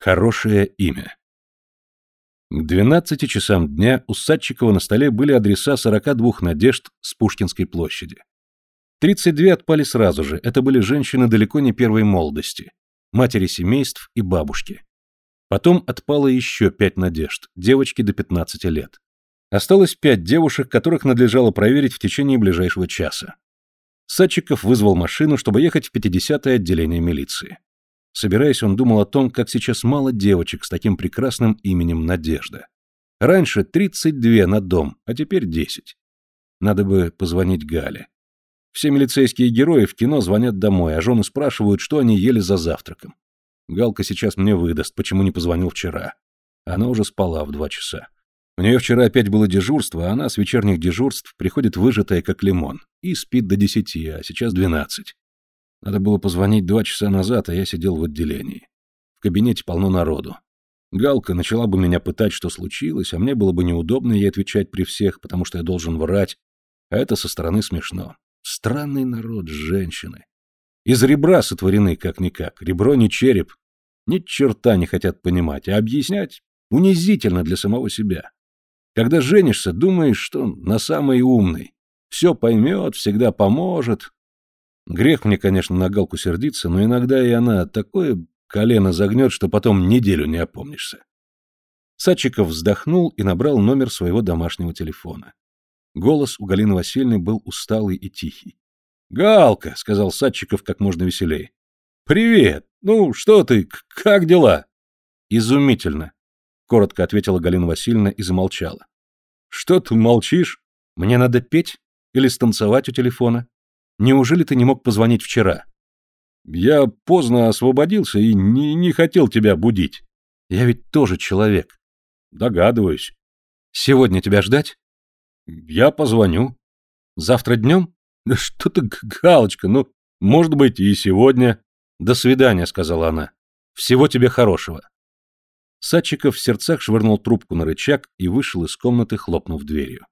Хорошее имя. К 12 часам дня у Садчикова на столе были адреса 42 надежд с Пушкинской площади. 32 отпали сразу же, это были женщины далеко не первой молодости, матери семейств и бабушки. Потом отпало еще пять надежд, девочки до 15 лет. Осталось пять девушек, которых надлежало проверить в течение ближайшего часа. Садчиков вызвал машину, чтобы ехать в 50-е отделение милиции. Собираясь, он думал о том, как сейчас мало девочек с таким прекрасным именем Надежда. Раньше 32 на дом, а теперь 10. Надо бы позвонить Гале. Все милицейские герои в кино звонят домой, а жены спрашивают, что они ели за завтраком. Галка сейчас мне выдаст, почему не позвонил вчера. Она уже спала в два часа. У нее вчера опять было дежурство, а она с вечерних дежурств приходит выжатая, как лимон, и спит до десяти, а сейчас двенадцать. Надо было позвонить два часа назад, а я сидел в отделении. В кабинете полно народу. Галка начала бы меня пытать, что случилось, а мне было бы неудобно ей отвечать при всех, потому что я должен врать, а это со стороны смешно. Странный народ, женщины. Из ребра сотворены как-никак, ребро не череп. Ни черта не хотят понимать, а объяснять унизительно для самого себя. Когда женишься, думаешь, что на самый умный. Все поймет, всегда поможет, Грех мне, конечно, на Галку сердиться, но иногда и она такое колено загнет, что потом неделю не опомнишься. Садчиков вздохнул и набрал номер своего домашнего телефона. Голос у Галины Васильевны был усталый и тихий. «Галка», — сказал Садчиков как можно веселее. «Привет! Ну, что ты? Как дела?» «Изумительно», — коротко ответила Галина Васильевна и замолчала. «Что ты молчишь? Мне надо петь или станцевать у телефона?» Неужели ты не мог позвонить вчера? Я поздно освободился и не, не хотел тебя будить. Я ведь тоже человек. Догадываюсь. Сегодня тебя ждать? Я позвоню. Завтра днем? Да что ты, Галочка, ну, может быть, и сегодня. До свидания, сказала она. Всего тебе хорошего. Садчиков в сердцах швырнул трубку на рычаг и вышел из комнаты, хлопнув дверью.